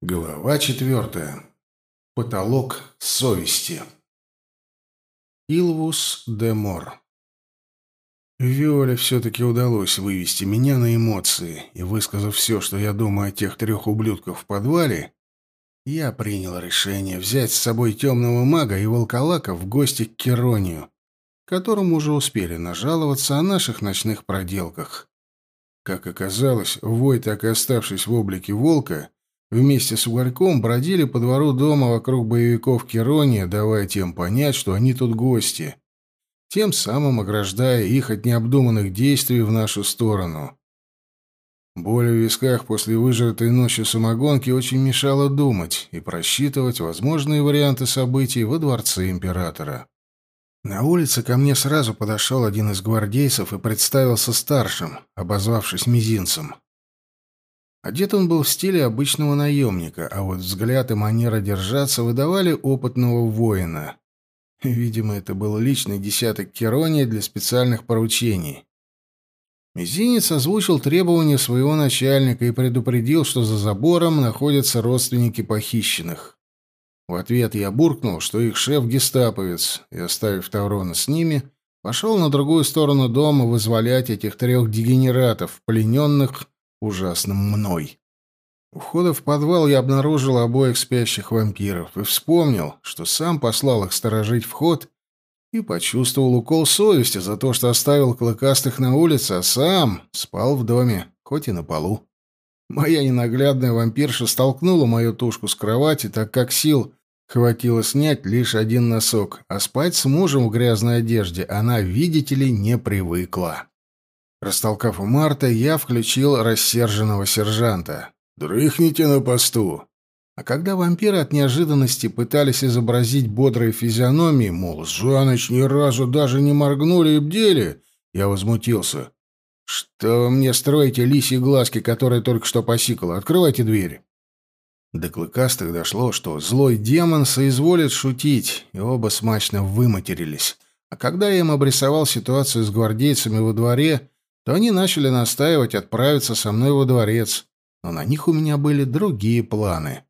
Глава четвертая. Потолок совести. Илвус де Мор. Виоле все-таки удалось вывести меня на эмоции, и, высказав все, что я думаю о тех трех ублюдках в подвале, я принял решение взять с собой темного мага и волколака в гости к Керонию, которому уже успели нажаловаться о наших ночных проделках. Как оказалось, Вой, так и оставшись в облике волка, вместе с Угольком бродили по двору дома вокруг боевиков Керония, давая тем понять, что они тут гости, тем самым ограждая их от необдуманных действий в нашу сторону. Боль в висках после выжатой ночью самогонки очень мешала думать и просчитывать возможные варианты событий во дворце императора. На улице ко мне сразу подошел один из гвардейцев и представился старшим, обозвавшись мизинцем. Одет он был в стиле обычного наемника, а вот взгляд и манера держаться выдавали опытного воина. Видимо, это был личный десяток Керония для специальных поручений. Мизинец озвучил требования своего начальника и предупредил, что за забором находятся родственники похищенных. В ответ я буркнул, что их шеф гестаповец, и, оставив Таврона с ними, пошел на другую сторону дома вызволять этих трех дегенератов, плененных ужасным мной. У входа в подвал я обнаружил обоих спящих вампиров и вспомнил, что сам послал их сторожить вход и почувствовал укол совести за то, что оставил клыкастых на улице, а сам спал в доме, хоть и на полу. Моя ненаглядная вампирша столкнула мою тушку с кровати, так как сил хватило снять лишь один носок, а спать с мужем в грязной одежде она, видите ли, не привыкла. Растолкав Марта, я включил рассерженного сержанта. «Дрыхните на посту!» А когда вампиры от неожиданности пытались изобразить бодрые физиономии, мол, за ночь ни разу даже не моргнули и бдели, я возмутился. «Что вы мне строите, лисьи глазки, которые только что посикало? Открывайте дверь!» До клыкастых дошло, что злой демон соизволит шутить, и оба смачно выматерились. А когда я им обрисовал ситуацию с гвардейцами во дворе, то они начали настаивать отправиться со мной во дворец, но на них у меня были другие планы.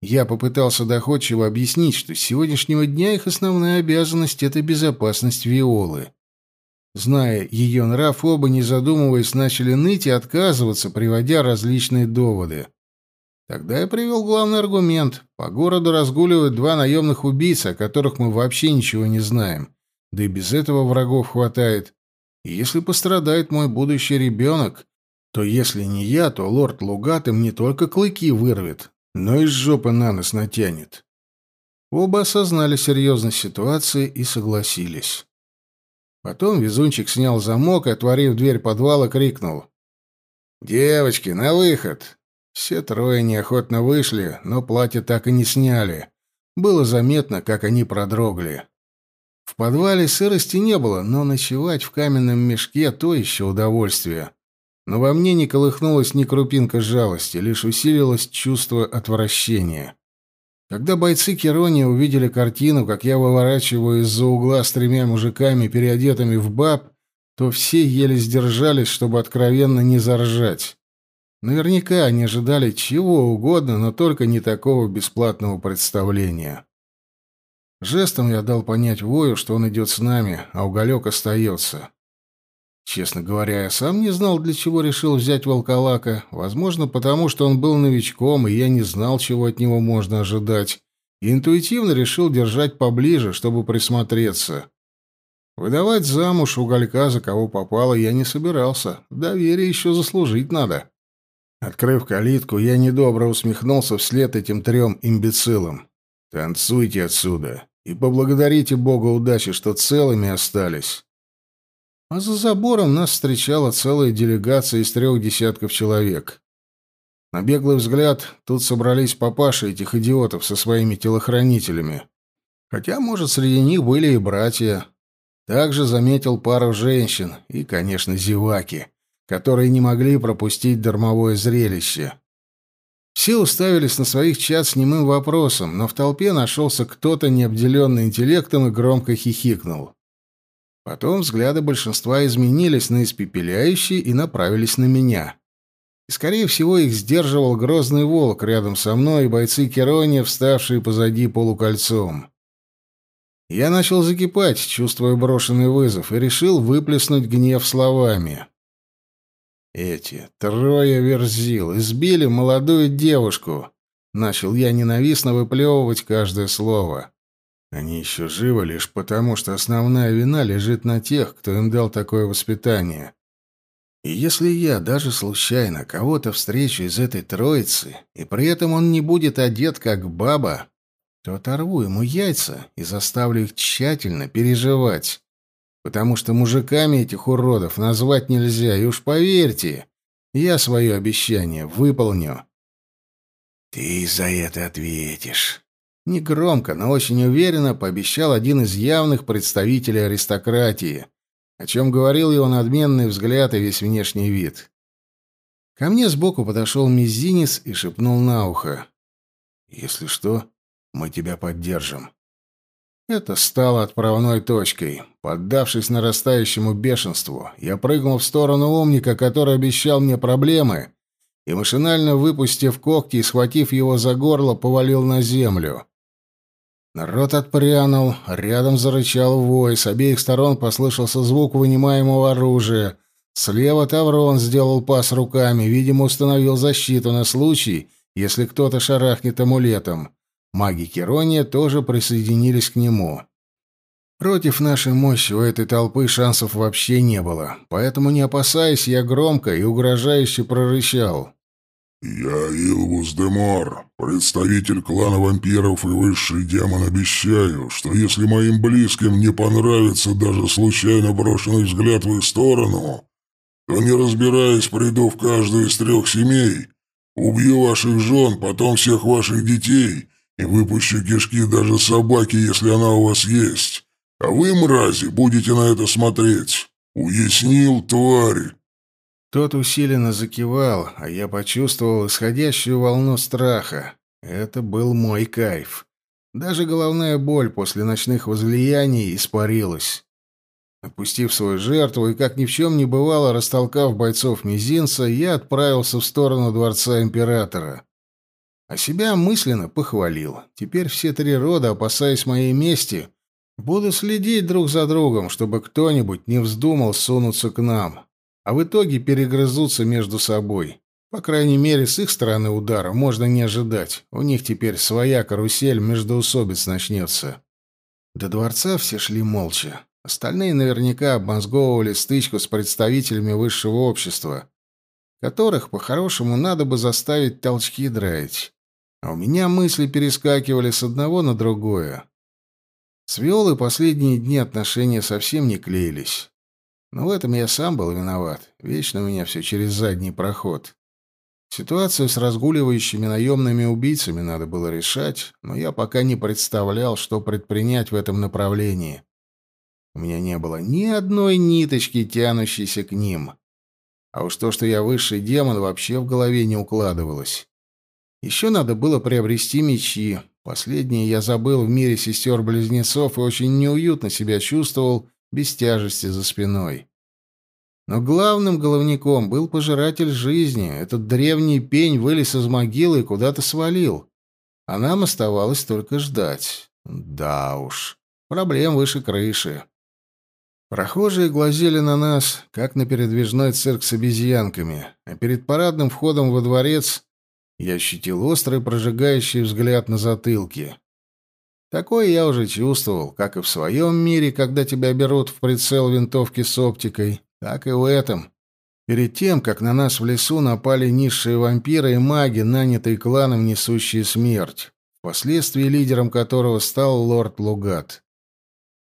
Я попытался доходчиво объяснить, что с сегодняшнего дня их основная обязанность — это безопасность Виолы. Зная ее нрав, оба, не задумываясь, начали ныть и отказываться, приводя различные доводы. Тогда я привел главный аргумент. По городу разгуливают два наемных убийцы, о которых мы вообще ничего не знаем. Да и без этого врагов хватает. Если пострадает мой будущий ребенок, то если не я, то лорд Лугат им не только клыки вырвет, но и жопы на нос натянет. Оба осознали серьезность ситуации и согласились. Потом везунчик снял замок и, отворив дверь подвала, крикнул. «Девочки, на выход!» Все трое неохотно вышли, но платье так и не сняли. Было заметно, как они продрогли. В подвале сырости не было, но ночевать в каменном мешке — то еще удовольствие. Но во мне не колыхнулась ни крупинка жалости, лишь усилилось чувство отвращения. Когда бойцы Керония увидели картину, как я выворачиваю из-за угла с тремя мужиками, переодетыми в баб, то все еле сдержались, чтобы откровенно не заржать. Наверняка они ожидали чего угодно, но только не такого бесплатного представления. Жестом я дал понять Вою, что он идет с нами, а уголек остается. Честно говоря, я сам не знал, для чего решил взять волколака. Возможно, потому что он был новичком, и я не знал, чего от него можно ожидать. И интуитивно решил держать поближе, чтобы присмотреться. Выдавать замуж уголька за кого попало я не собирался. Доверие еще заслужить надо. Открыв калитку, я недобро усмехнулся вслед этим трем имбецилам. «Танцуйте отсюда!» И поблагодарите Бога удачи, что целыми остались. А за забором нас встречала целая делегация из трех десятков человек. На беглый взгляд, тут собрались папаши этих идиотов со своими телохранителями. Хотя, может, среди них были и братья. Также заметил пару женщин и, конечно, зеваки, которые не могли пропустить дармовое зрелище. Все уставились на своих чат с немым вопросом, но в толпе нашелся кто-то, необделенный интеллектом, и громко хихикнул. Потом взгляды большинства изменились на испепеляющие и направились на меня. И, скорее всего, их сдерживал грозный волк рядом со мной и бойцы Керония, вставшие позади полукольцом. Я начал закипать, чувствуя брошенный вызов, и решил выплеснуть гнев словами. Эти трое верзил избили молодую девушку. Начал я ненавистно выплевывать каждое слово. Они еще живы лишь потому, что основная вина лежит на тех, кто им дал такое воспитание. И если я даже случайно кого-то встречу из этой троицы, и при этом он не будет одет как баба, то оторву ему яйца и заставлю их тщательно переживать. Потому что мужиками этих уродов назвать нельзя, и уж поверьте, я свое обещание выполню. «Ты за это ответишь», Негромко, но очень уверенно пообещал один из явных представителей аристократии, о чем говорил его надменный взгляд и весь внешний вид. Ко мне сбоку подошел мизинец и шепнул на ухо. «Если что, мы тебя поддержим». Это стало отправной точкой. Поддавшись нарастающему бешенству, я прыгнул в сторону умника, который обещал мне проблемы, и, машинально выпустив когти и схватив его за горло, повалил на землю. Народ отпрянул, рядом зарычал вой, с обеих сторон послышался звук вынимаемого оружия. Слева Таврон сделал пас руками, видимо, установил защиту на случай, если кто-то шарахнет амулетом. Маги Керония тоже присоединились к нему. Против нашей мощи у этой толпы шансов вообще не было, поэтому, не опасаясь, я громко и угрожающе прорычал. «Я Илвус Демор, представитель клана вампиров и высший демон, обещаю, что если моим близким не понравится даже случайно брошенный взгляд в их сторону, то, не разбираясь, приду в каждую из трех семей, убью ваших жен, потом всех ваших детей и выпущу кишки даже собаки, если она у вас есть. А вы, мрази, будете на это смотреть. Уяснил, тварь?» Тот усиленно закивал, а я почувствовал исходящую волну страха. Это был мой кайф. Даже головная боль после ночных возлияний испарилась. Опустив свою жертву и, как ни в чем не бывало, растолкав бойцов мизинца, я отправился в сторону дворца императора. А себя мысленно похвалил. Теперь все три рода, опасаясь моей мести, будут следить друг за другом, чтобы кто-нибудь не вздумал сунуться к нам а в итоге перегрызутся между собой. По крайней мере, с их стороны удара можно не ожидать. У них теперь своя карусель междоусобиц начнется. До дворца все шли молча. Остальные наверняка обмозговывали стычку с представителями высшего общества, которых, по-хорошему, надо бы заставить толчки драить. А у меня мысли перескакивали с одного на другое. С Виолой последние дни отношения совсем не клеились. Но в этом я сам был виноват. Вечно у меня все через задний проход. Ситуацию с разгуливающими наемными убийцами надо было решать, но я пока не представлял, что предпринять в этом направлении. У меня не было ни одной ниточки, тянущейся к ним. А уж то, что я высший демон, вообще в голове не укладывалось. Еще надо было приобрести мечи. Последние я забыл в мире сестер-близнецов и очень неуютно себя чувствовал, без тяжести за спиной. Но главным головником был пожиратель жизни. Этот древний пень вылез из могилы и куда-то свалил. А нам оставалось только ждать. Да уж, проблем выше крыши. Прохожие глазели на нас, как на передвижной цирк с обезьянками, а перед парадным входом во дворец я ощутил острый прожигающий взгляд на затылке. Такое я уже чувствовал, как и в своем мире, когда тебя берут в прицел винтовки с оптикой, так и в этом. Перед тем, как на нас в лесу напали низшие вампиры и маги, нанятые кланом, несущие смерть, впоследствии лидером которого стал лорд Лугат.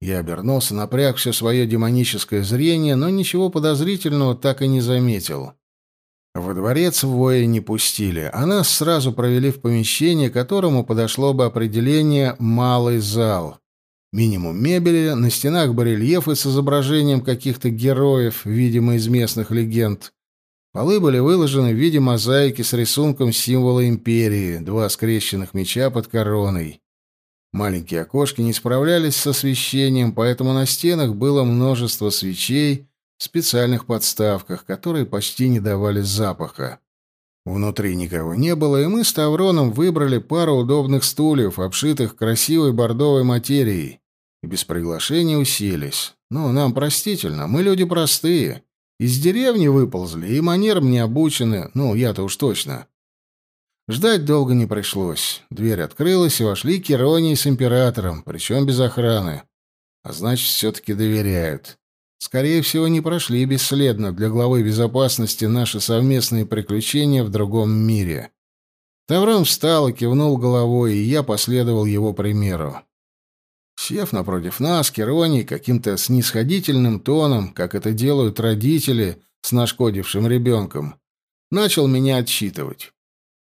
Я обернулся, напряг все свое демоническое зрение, но ничего подозрительного так и не заметил. Во дворец воя не пустили, а нас сразу провели в помещение, которому подошло бы определение «малый зал». Минимум мебели, на стенах барельефы с изображением каких-то героев, видимо, из местных легенд. Полы были выложены в виде мозаики с рисунком символа империи, два скрещенных меча под короной. Маленькие окошки не справлялись с освещением, поэтому на стенах было множество свечей, специальных подставках, которые почти не давали запаха. Внутри никого не было, и мы с Тавроном выбрали пару удобных стульев, обшитых красивой бордовой материей, и без приглашения уселись. Ну, нам простительно, мы люди простые. Из деревни выползли, и манерам не обучены, ну, я-то уж точно. Ждать долго не пришлось. Дверь открылась, и вошли Кероний с императором, причем без охраны. А значит, все-таки доверяют. Скорее всего, не прошли бесследно для главы безопасности наши совместные приключения в другом мире. Таврон встал и кивнул головой, и я последовал его примеру. Сев напротив нас, Кероний каким-то снисходительным тоном, как это делают родители с нашкодившим ребенком, начал меня отчитывать.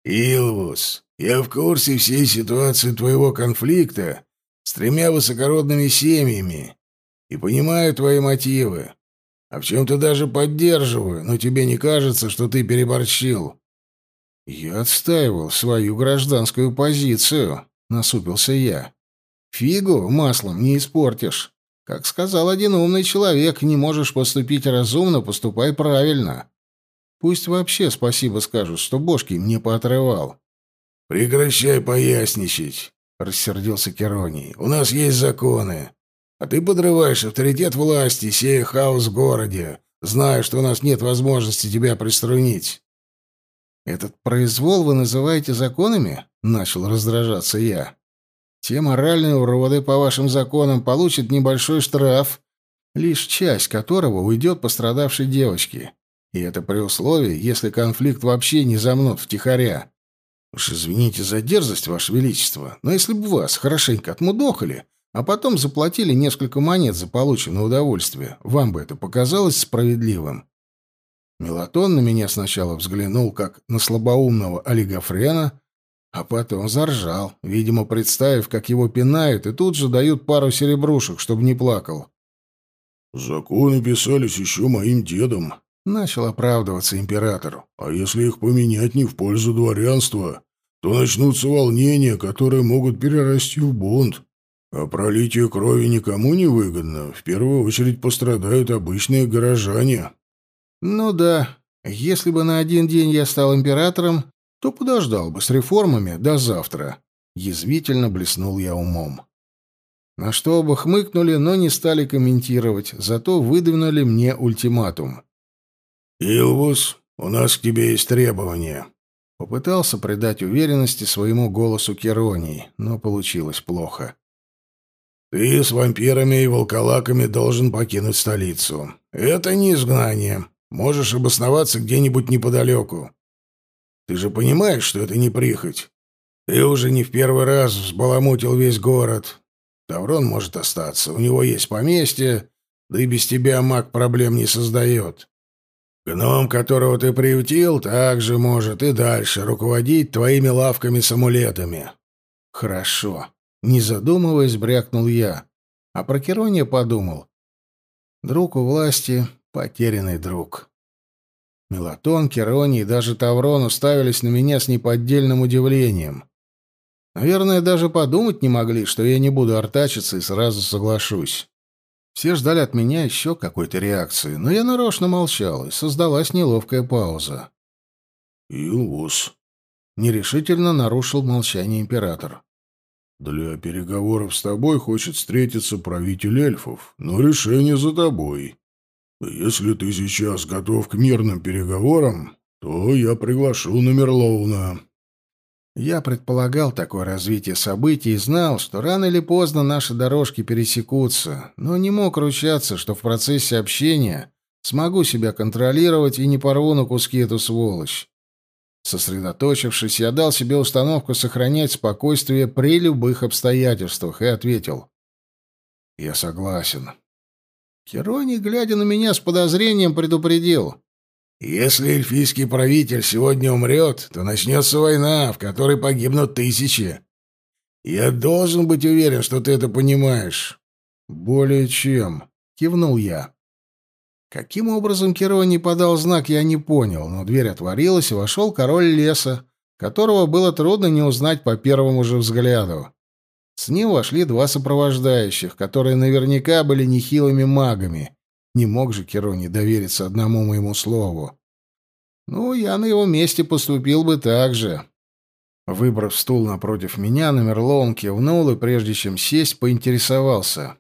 «Илвус, я в курсе всей ситуации твоего конфликта с тремя высокородными семьями и понимаю твои мотивы. А в чем-то даже поддерживаю, но тебе не кажется, что ты переборщил?» «Я отстаивал свою гражданскую позицию», — насупился я. Фигу маслом не испортишь. Как сказал один умный человек, не можешь поступить разумно, поступай правильно. Пусть вообще спасибо скажут, что бошки мне поотрывал. Прекращай поясничать, рассердился Кероний. У нас есть законы. А ты подрываешь авторитет власти, сея хаос в городе, зная, что у нас нет возможности тебя приструнить. Этот произвол вы называете законами? Начал раздражаться я. Те моральные уроды, по вашим законам, получат небольшой штраф, лишь часть которого уйдет пострадавшей девочке. И это при условии, если конфликт вообще не замнут втихаря. Уж извините за дерзость, ваше величество, но если бы вас хорошенько отмудохали, а потом заплатили несколько монет за полученное удовольствие, вам бы это показалось справедливым? Мелатон на меня сначала взглянул, как на слабоумного олигофрена, а потом заржал, видимо, представив, как его пинают, и тут же дают пару серебрушек, чтобы не плакал. «Законы писались еще моим дедом», — начал оправдываться император. «А если их поменять не в пользу дворянства, то начнутся волнения, которые могут перерасти в бунт. А пролитие крови никому не выгодно. В первую очередь пострадают обычные горожане». «Ну да. Если бы на один день я стал императором, то подождал бы с реформами до завтра. Язвительно блеснул я умом. На что оба хмыкнули, но не стали комментировать, зато выдвинули мне ультиматум. «Илвус, у нас к тебе есть требования». Попытался придать уверенности своему голосу Керонии, но получилось плохо. «Ты с вампирами и волколаками должен покинуть столицу. Это не изгнание. Можешь обосноваться где-нибудь неподалеку. Ты же понимаешь, что это не прихоть? Ты уже не в первый раз взбаламутил весь город. Таврон может остаться, у него есть поместье, да и без тебя маг проблем не создает. Гном, которого ты приютил, также может и дальше руководить твоими лавками с амулетами. Хорошо. Не задумываясь, брякнул я. А про Керония подумал. Друг у власти — потерянный друг. Мелатон, Керони и даже Таврон уставились на меня с неподдельным удивлением. Наверное, даже подумать не могли, что я не буду артачиться и сразу соглашусь. Все ждали от меня еще какой-то реакции, но я нарочно молчал, и создалась неловкая пауза. «Илвус», — нерешительно нарушил молчание император. «Для переговоров с тобой хочет встретиться правитель эльфов, но решение за тобой. Если ты сейчас готов к мирным переговорам, то я приглашу на Мерлоуна». Я предполагал такое развитие событий и знал, что рано или поздно наши дорожки пересекутся, но не мог ручаться, что в процессе общения смогу себя контролировать и не порву на куски эту сволочь. Сосредоточившись, я дал себе установку сохранять спокойствие при любых обстоятельствах и ответил. «Я согласен. Хероний, глядя на меня с подозрением, предупредил. «Если эльфийский правитель сегодня умрет, то начнется война, в которой погибнут тысячи. Я должен быть уверен, что ты это понимаешь». «Более чем», — кивнул я. Каким образом Кероний подал знак, я не понял, но дверь отворилась, и вошел король леса, которого было трудно не узнать по первому же взгляду. С ним вошли два сопровождающих, которые наверняка были нехилыми магами. Не мог же Керони довериться одному моему слову. Ну, я на его месте поступил бы так же. Выбрав стул напротив меня, Номерлоун кивнул и, прежде чем сесть, поинтересовался.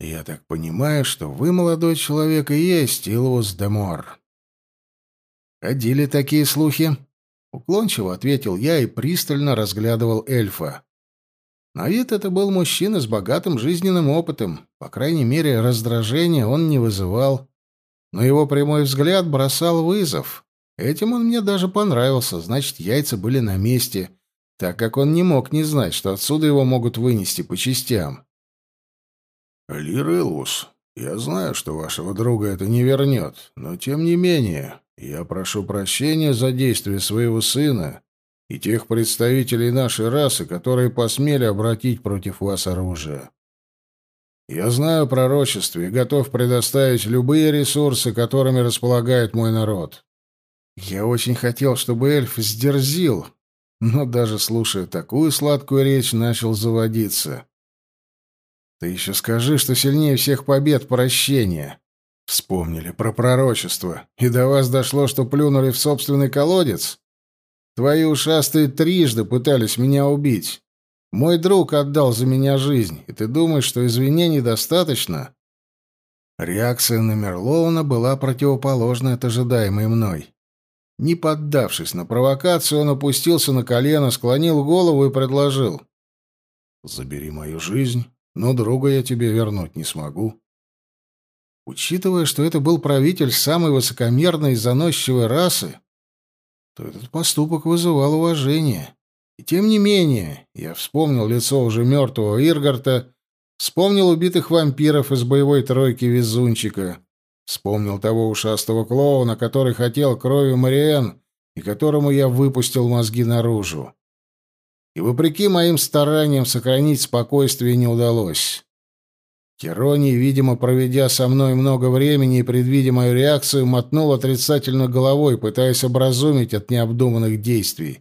«Я так понимаю, что вы, молодой человек, и есть Илвус де Мор». «Ходили такие слухи?» Уклончиво ответил я и пристально разглядывал эльфа. На вид это был мужчина с богатым жизненным опытом. По крайней мере, раздражения он не вызывал. Но его прямой взгляд бросал вызов. Этим он мне даже понравился, значит, яйца были на месте, так как он не мог не знать, что отсюда его могут вынести по частям. «Лир Элвус, я знаю, что вашего друга это не вернет, но тем не менее, я прошу прощения за действия своего сына и тех представителей нашей расы, которые посмели обратить против вас оружие. Я знаю о пророчестве и готов предоставить любые ресурсы, которыми располагает мой народ. Я очень хотел, чтобы эльф сдерзил, но даже слушая такую сладкую речь, начал заводиться. Ты еще скажи, что сильнее всех побед прощения. Вспомнили про пророчество, и до вас дошло, что плюнули в собственный колодец? Твои ушастые трижды пытались меня убить. Мой друг отдал за меня жизнь, и ты думаешь, что извинений достаточно?» Реакция на Мерлоуна была противоположной от ожидаемой мной. Не поддавшись на провокацию, он опустился на колено, склонил голову и предложил. «Забери мою жизнь, но друга я тебе вернуть не смогу». Учитывая, что это был правитель самой высокомерной и заносчивой расы, то этот поступок вызывал уважение. И тем не менее, я вспомнил лицо уже мертвого Иргарта, вспомнил убитых вампиров из боевой тройки Везунчика, вспомнил того ушастого клоуна, который хотел крови Мариэн и которому я выпустил мозги наружу. И вопреки моим стараниям сохранить спокойствие не удалось. Кероний, видимо, проведя со мной много времени и предвидя мою реакцию, мотнул отрицательно головой, пытаясь образумить от необдуманных действий.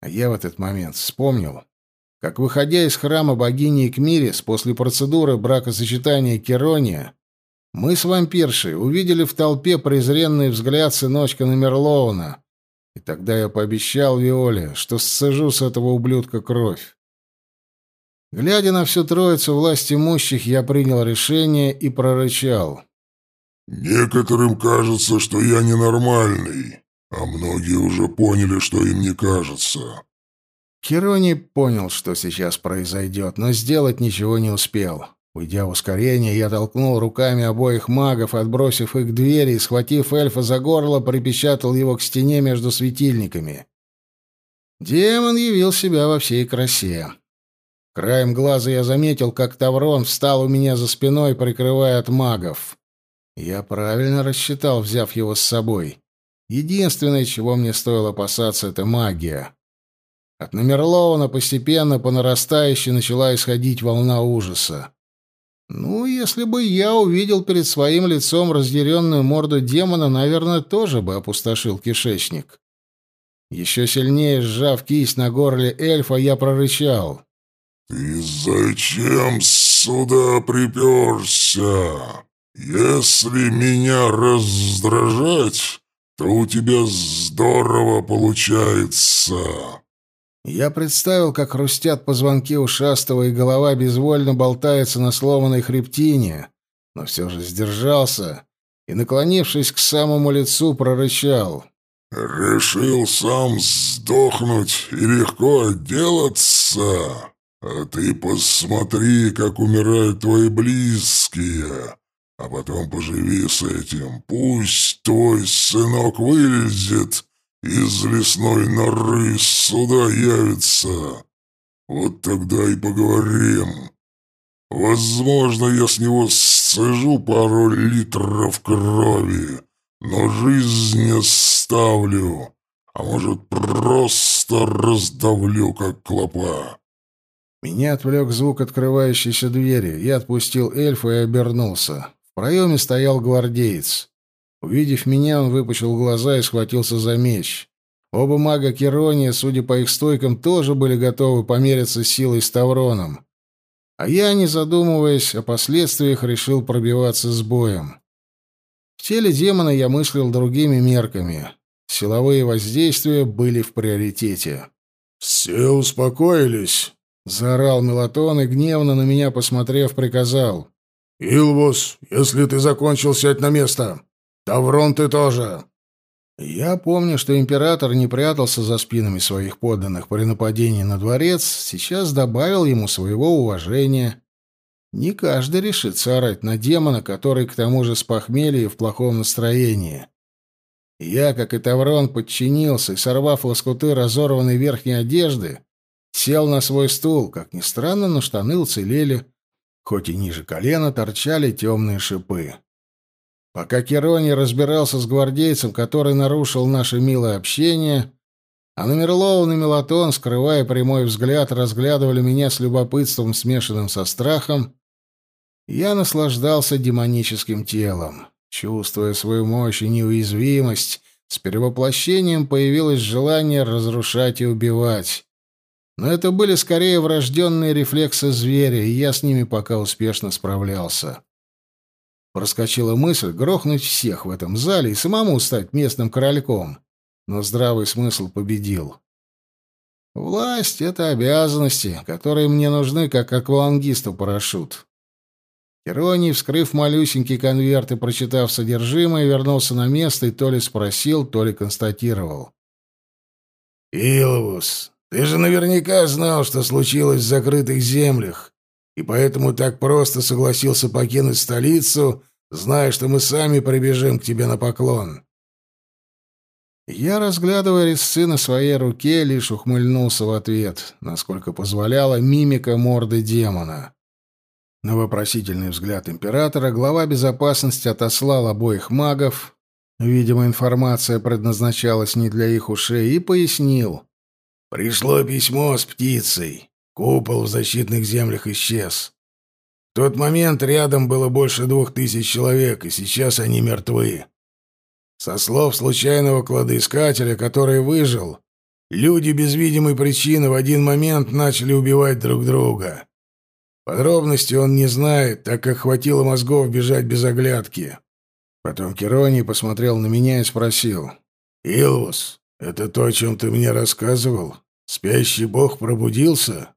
А я в этот момент вспомнил, как, выходя из храма богини Экмирис после процедуры бракосочетания Керония, мы с вампиршей увидели в толпе презренный взгляд сыночка Намерлоуна, и тогда я пообещал Виоле, что сцежу с этого ублюдка кровь. Глядя на всю троицу власть имущих, я принял решение и прорычал. «Некоторым кажется, что я ненормальный, а многие уже поняли, что им не кажется». Херони понял, что сейчас произойдет, но сделать ничего не успел. Уйдя в ускорение, я толкнул руками обоих магов, отбросив их к двери и, схватив эльфа за горло, припечатал его к стене между светильниками. Демон явил себя во всей красе. Краем глаза я заметил, как Таврон встал у меня за спиной, прикрывая от магов. Я правильно рассчитал, взяв его с собой. Единственное, чего мне стоило опасаться, — это магия. От Номерлоуна постепенно по нарастающей начала исходить волна ужаса. Ну, если бы я увидел перед своим лицом разъяренную морду демона, наверное, тоже бы опустошил кишечник. Еще сильнее сжав кисть на горле эльфа, я прорычал. «Ты зачем сюда приперся? Если меня раздражать, то у тебя здорово получается». Я представил, как хрустят позвонки ушастого, и голова безвольно болтается на сломанной хребтине, но все же сдержался и, наклонившись к самому лицу, прорычал. «Решил сам сдохнуть и легко отделаться?» А ты посмотри, как умирают твои близкие, а потом поживи с этим. Пусть твой сынок вылезет из лесной норы сюда явится. Вот тогда и поговорим. Возможно, я с него сцежу пару литров крови, но жизнь оставлю, а может, просто раздавлю, как клопа. Меня отвлек звук открывающейся двери. Я отпустил эльфа и обернулся. В проеме стоял гвардеец. Увидев меня, он выпучил глаза и схватился за меч. Оба мага Керония, судя по их стойкам, тоже были готовы помериться силой с Тавроном. А я, не задумываясь о последствиях, решил пробиваться с боем. К теле демона я мыслил другими мерками. Силовые воздействия были в приоритете. «Все успокоились?» — заорал Мелатон и, гневно на меня посмотрев, приказал. «Илвус, если ты закончил, сядь на место. Таврон, ты тоже». Я помню, что император не прятался за спинами своих подданных при нападении на дворец, сейчас добавил ему своего уважения. Не каждый решится орать на демона, который к тому же с похмелья и в плохом настроении. Я, как и Таврон, подчинился и, сорвав лоскуты разорванной верхней одежды, сел на свой стул. Как ни странно, но штаны уцелели, хоть и ниже колена торчали темные шипы. Пока Керони разбирался с гвардейцем, который нарушил наше милое общение, а Номерлоун и Мелатон, скрывая прямой взгляд, разглядывали меня с любопытством, смешанным со страхом, я наслаждался демоническим телом. Чувствуя свою мощь и неуязвимость, с перевоплощением появилось желание разрушать и убивать. Но это были скорее врожденные рефлексы зверя, и я с ними пока успешно справлялся. Проскочила мысль грохнуть всех в этом зале и самому стать местным корольком. Но здравый смысл победил. Власть — это обязанности, которые мне нужны, как аквалангисту парашют. Ироний, вскрыв малюсенький конверт и прочитав содержимое, вернулся на место и то ли спросил, то ли констатировал. «Илвус, ты же наверняка знал, что случилось в закрытых землях, и поэтому так просто согласился покинуть столицу, зная, что мы сами прибежим к тебе на поклон». Я, разглядывая резцы на своей руке, лишь ухмыльнулся в ответ, насколько позволяла мимика морды демона. На вопросительный взгляд императора глава безопасности отослал обоих магов, видимо, информация предназначалась не для их ушей, и пояснил. «Пришло письмо с птицей. Купол в защитных землях исчез. В тот момент рядом было больше двух тысяч человек, и сейчас они мертвы. Со слов случайного кладоискателя, который выжил, люди без видимой причины в один момент начали убивать друг друга. Подробности он не знает, так как хватило мозгов бежать без оглядки. Потом Кероний посмотрел на меня и спросил. «Илвус, это то, о чем ты мне рассказывал? Спящий бог пробудился?»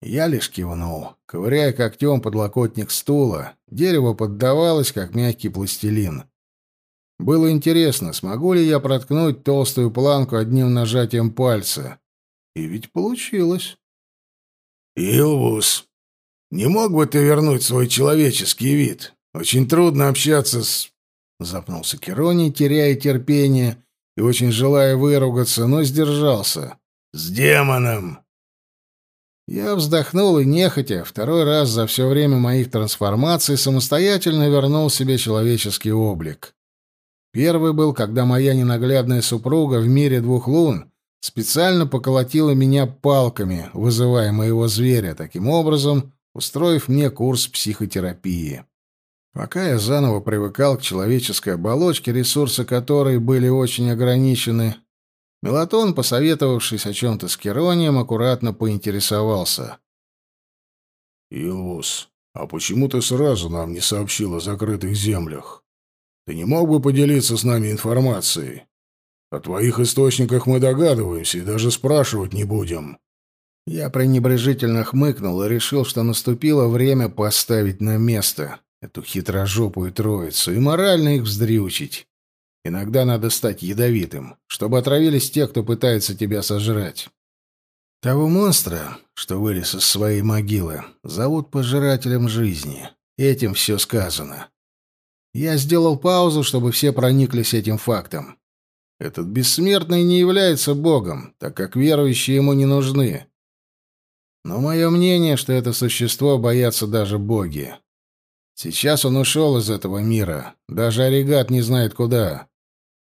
Я лишь кивнул, ковыряя когтем подлокотник стула. Дерево поддавалось, как мягкий пластилин. Было интересно, смогу ли я проткнуть толстую планку одним нажатием пальца. И ведь получилось. «Илвус, не мог бы ты вернуть свой человеческий вид? Очень трудно общаться с...» Запнулся Керони, теряя терпение и очень желая выругаться, но сдержался. «С демоном!» Я вздохнул и нехотя, второй раз за все время моих трансформаций самостоятельно вернул себе человеческий облик. Первый был, когда моя ненаглядная супруга в мире двух лун специально поколотила меня палками, вызывая моего зверя, таким образом устроив мне курс психотерапии. Пока я заново привыкал к человеческой оболочке, ресурсы которой были очень ограничены, Мелатон, посоветовавшись о чем-то с Керонием, аккуратно поинтересовался. «Илвус, а почему ты сразу нам не сообщил о закрытых землях? Ты не мог бы поделиться с нами информацией? О твоих источниках мы догадываемся и даже спрашивать не будем». Я пренебрежительно хмыкнул и решил, что наступило время поставить на место эту хитрожопую троицу и морально их вздрючить. Иногда надо стать ядовитым, чтобы отравились те, кто пытается тебя сожрать. Того монстра, что вылез из своей могилы, зовут пожирателем жизни. Этим все сказано. Я сделал паузу, чтобы все прониклись этим фактом. Этот бессмертный не является богом, так как верующие ему не нужны. Но мое мнение, что это существо боятся даже боги. Сейчас он ушел из этого мира. Даже Оригат не знает куда.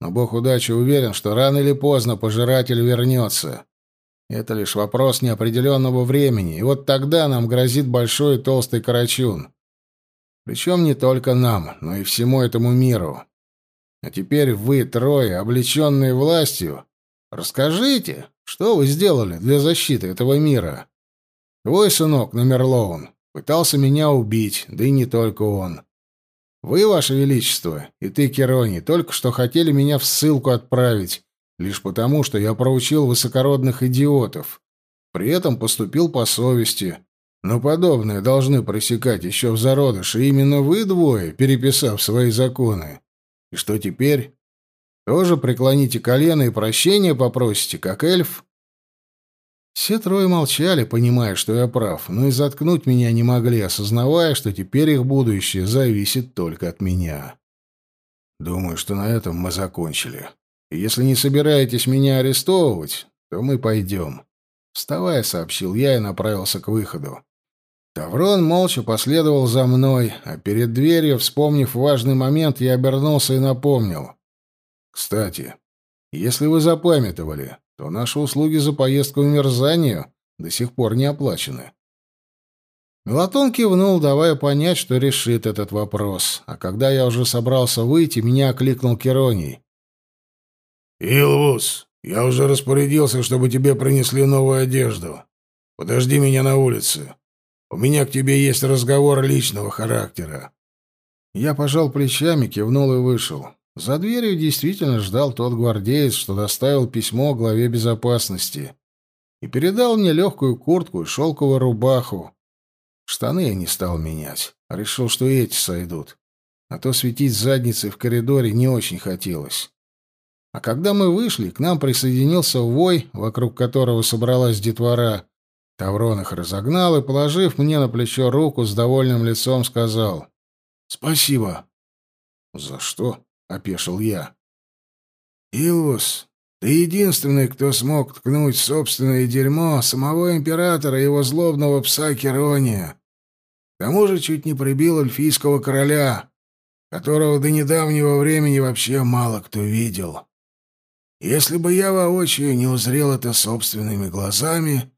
Но бог удачи уверен, что рано или поздно пожиратель вернется. Это лишь вопрос неопределенного времени, и вот тогда нам грозит большой толстый карачун. Причем не только нам, но и всему этому миру. А теперь вы трое, облеченные властью, расскажите, что вы сделали для защиты этого мира?» Твой сынок, Номерлоун, пытался меня убить, да и не только он. Вы, Ваше Величество, и ты, Керони, только что хотели меня в ссылку отправить, лишь потому, что я проучил высокородных идиотов. При этом поступил по совести. Но подобное должны пресекать еще в зародыше именно вы двое, переписав свои законы. И что теперь? Тоже преклоните колено и прощения попросите, как эльф?» Все трое молчали, понимая, что я прав, но и заткнуть меня не могли, осознавая, что теперь их будущее зависит только от меня. Думаю, что на этом мы закончили. И если не собираетесь меня арестовывать, то мы пойдем. Вставая, сообщил я и направился к выходу. Таврон молча последовал за мной, а перед дверью, вспомнив важный момент, я обернулся и напомнил. «Кстати, если вы запамятовали, то наши услуги за поездку в Мерзанию до сих пор не оплачены». Мелатон кивнул, давая понять, что решит этот вопрос, а когда я уже собрался выйти, меня окликнул Кероний. «Илвус, я уже распорядился, чтобы тебе принесли новую одежду. Подожди меня на улице. У меня к тебе есть разговор личного характера». Я пожал плечами, кивнул и вышел. За дверью действительно ждал тот гвардеец, что доставил письмо главе безопасности. И передал мне легкую куртку и шелковую рубаху. Штаны я не стал менять. Решил, что эти сойдут. А то светить задницей в коридоре не очень хотелось. А когда мы вышли, к нам присоединился вой, вокруг которого собралась детвора. Таврон их разогнал и, положив мне на плечо руку, с довольным лицом сказал «Спасибо». «За что?» — опешил я. «Илвус, ты единственный, кто смог ткнуть собственное дерьмо самого императора и его злобного пса Керония. К тому же чуть не прибил эльфийского короля, которого до недавнего времени вообще мало кто видел». Если бы я воочию не узрел это собственными глазами,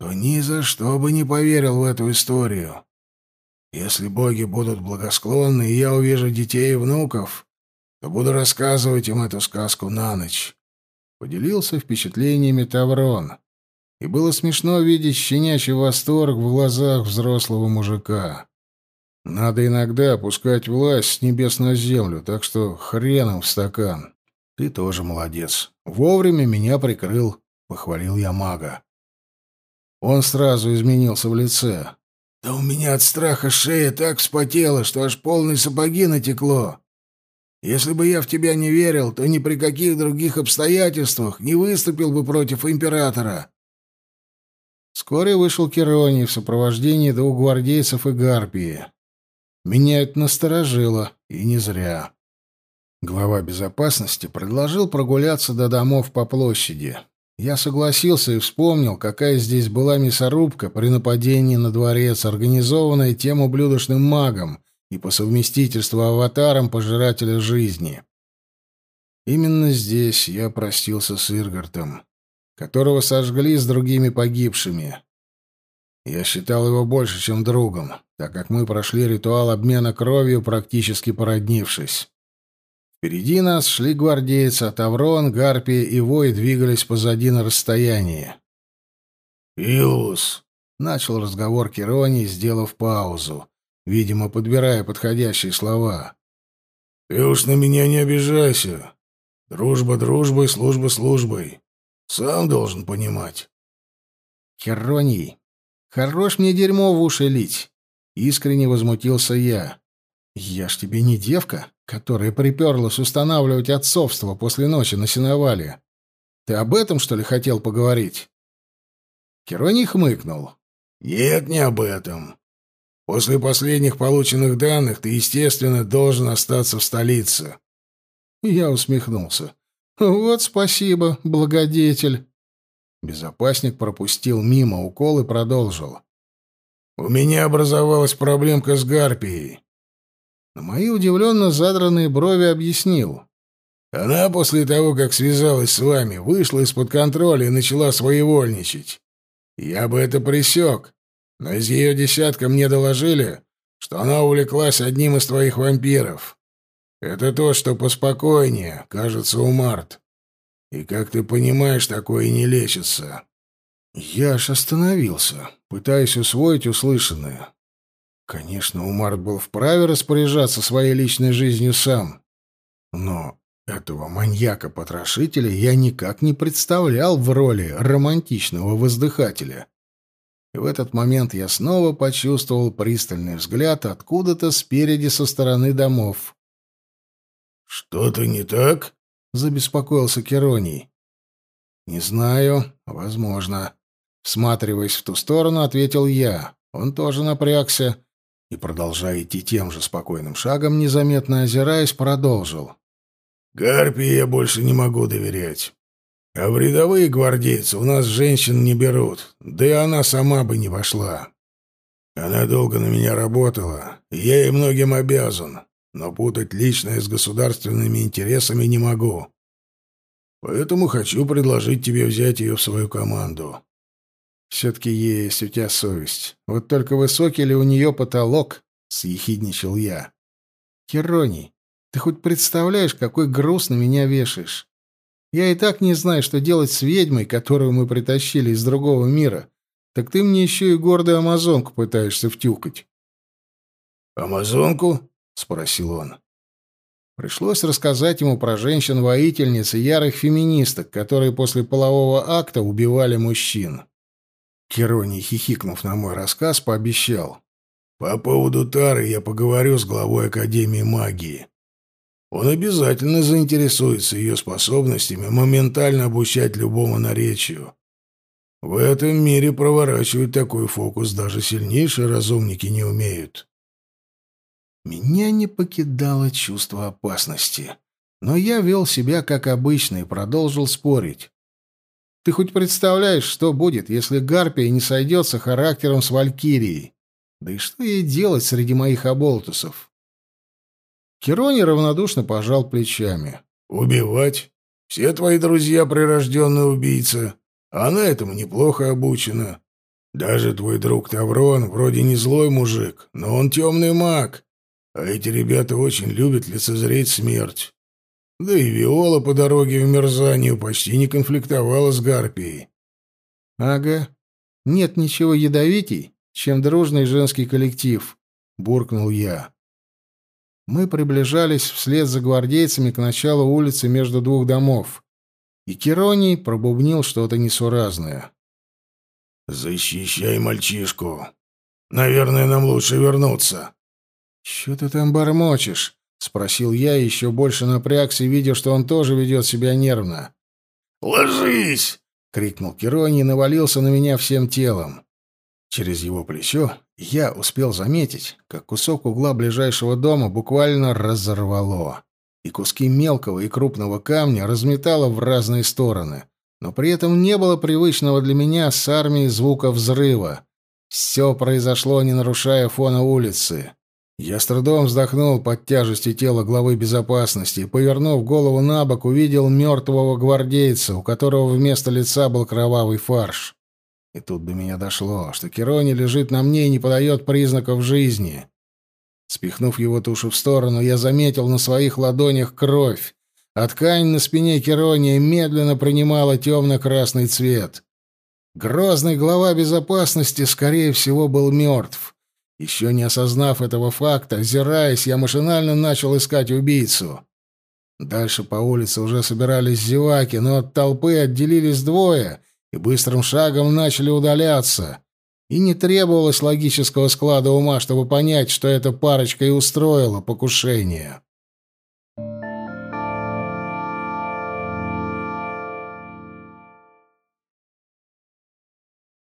то ни за что бы не поверил в эту историю. Если боги будут благосклонны, и я увижу детей и внуков, то буду рассказывать им эту сказку на ночь. Поделился впечатлениями Таврон. И было смешно видеть щенячий восторг в глазах взрослого мужика. Надо иногда опускать власть с небес на землю, так что хреном в стакан. Ты тоже молодец. Вовремя меня прикрыл, похвалил я мага. Он сразу изменился в лице. Да у меня от страха шея так вспотела, что аж полные сапоги натекло. Если бы я в тебя не верил, то ни при каких других обстоятельствах не выступил бы против императора. Вскоре вышел Кероний в сопровождении двух гвардейцев и гарпии. Меня это насторожило, и не зря. Глава безопасности предложил прогуляться до домов по площади. Я согласился и вспомнил, какая здесь была мясорубка при нападении на дворец, организованная тем ублюдочным магом и по совместительству аватаром пожирателя жизни. Именно здесь я простился с Иргартом, которого сожгли с другими погибшими. Я считал его больше, чем другом, так как мы прошли ритуал обмена кровью, практически породнившись. Впереди нас шли гвардейцы, Таврон, Гарпия и Вой двигались позади на расстоянии. «Илус!» — начал разговор Кероний, сделав паузу, видимо, подбирая подходящие слова. «Ты уж на меня не обижайся. Дружба дружбой, служба службой. Сам должен понимать». «Кероний, хорош мне дерьмо в уши лить!» — искренне возмутился я. «Я ж тебе не девка, которая приперлась устанавливать отцовство после ночи на сеновале. Ты об этом, что ли, хотел поговорить?» Кероний хмыкнул. «Нет, не об этом. После последних полученных данных ты, естественно, должен остаться в столице». Я усмехнулся. «Вот спасибо, благодетель». Безопасник пропустил мимо укол и продолжил. «У меня образовалась проблемка с Гарпией. На мои удивленно задранные брови объяснил. Она после того, как связалась с вами, вышла из-под контроля и начала своевольничать. Я бы это пресек, но из ее десятка мне доложили, что она увлеклась одним из твоих вампиров. Это то, что поспокойнее, кажется, у Март. И, как ты понимаешь, такое не лечится. Я аж остановился, пытаясь усвоить услышанное. Конечно, Умар был вправе распоряжаться своей личной жизнью сам. Но этого маньяка-потрошителя я никак не представлял в роли романтичного воздыхателя. И в этот момент я снова почувствовал пристальный взгляд откуда-то спереди со стороны домов. «Что-то не так?» — забеспокоился Кероний. «Не знаю. Возможно». Всматриваясь в ту сторону, ответил я. Он тоже напрягся и, продолжая идти тем же спокойным шагом, незаметно озираясь, продолжил. «Гарпии я больше не могу доверять. А в рядовые гвардейцы у нас женщин не берут, да и она сама бы не вошла. Она долго на меня работала, я ей многим обязан, но путать личное с государственными интересами не могу. Поэтому хочу предложить тебе взять ее в свою команду. «Все-таки есть у тебя совесть. Вот только высокий ли у нее потолок?» — съехидничал я. «Хероний, ты хоть представляешь, какой груз на меня вешаешь? Я и так не знаю, что делать с ведьмой, которую мы притащили из другого мира. Так ты мне еще и гордую амазонку пытаешься втюкать». «Амазонку?» — спросил он. Пришлось рассказать ему про женщин-воительниц и ярых феминисток, которые после полового акта убивали мужчин. Кероний, хихикнув на мой рассказ, пообещал. «По поводу Тары я поговорю с главой Академии магии. Он обязательно заинтересуется ее способностями моментально обучать любому наречию. В этом мире проворачивать такой фокус даже сильнейшие разумники не умеют». Меня не покидало чувство опасности, но я вел себя как обычно и продолжил спорить. Ты хоть представляешь, что будет, если Гарпия не сойдется характером с Валькирией? Да и что ей делать среди моих оболтусов? Керони равнодушно пожал плечами. «Убивать? Все твои друзья прирожденные убийцы. Она этому неплохо обучена. Даже твой друг Таврон вроде не злой мужик, но он темный маг. А эти ребята очень любят лицезреть смерть. Да и Виола по дороге в Мерзанию почти не конфликтовала с Гарпией. «Ага. Нет ничего ядовитей, чем дружный женский коллектив», — буркнул я. Мы приближались вслед за гвардейцами к началу улицы между двух домов, и Кероний пробубнил что-то несуразное. «Защищай мальчишку. Наверное, нам лучше вернуться». «Чё ты там бормочешь?» — спросил я, еще больше напрягся, видя, что он тоже ведет себя нервно. «Ложись!» — крикнул Керони и навалился на меня всем телом. Через его плечо я успел заметить, как кусок угла ближайшего дома буквально разорвало, и куски мелкого и крупного камня разметало в разные стороны. Но при этом не было привычного для меня с армией звука взрыва. Все произошло, не нарушая фона улицы. Я с трудом вздохнул под тяжестью тела главы безопасности и, повернув голову на бок, увидел мертвого гвардейца, у которого вместо лица был кровавый фарш. И тут до меня дошло, что Керони лежит на мне и не подает признаков жизни. Спихнув его тушу в сторону, я заметил на своих ладонях кровь, а ткань на спине Керония медленно принимала темно-красный цвет. Грозный глава безопасности, скорее всего, был мертв. Еще не осознав этого факта, озираясь, я машинально начал искать убийцу. Дальше по улице уже собирались зеваки, но от толпы отделились двое и быстрым шагом начали удаляться. И не требовалось логического склада ума, чтобы понять, что эта парочка и устроила покушение.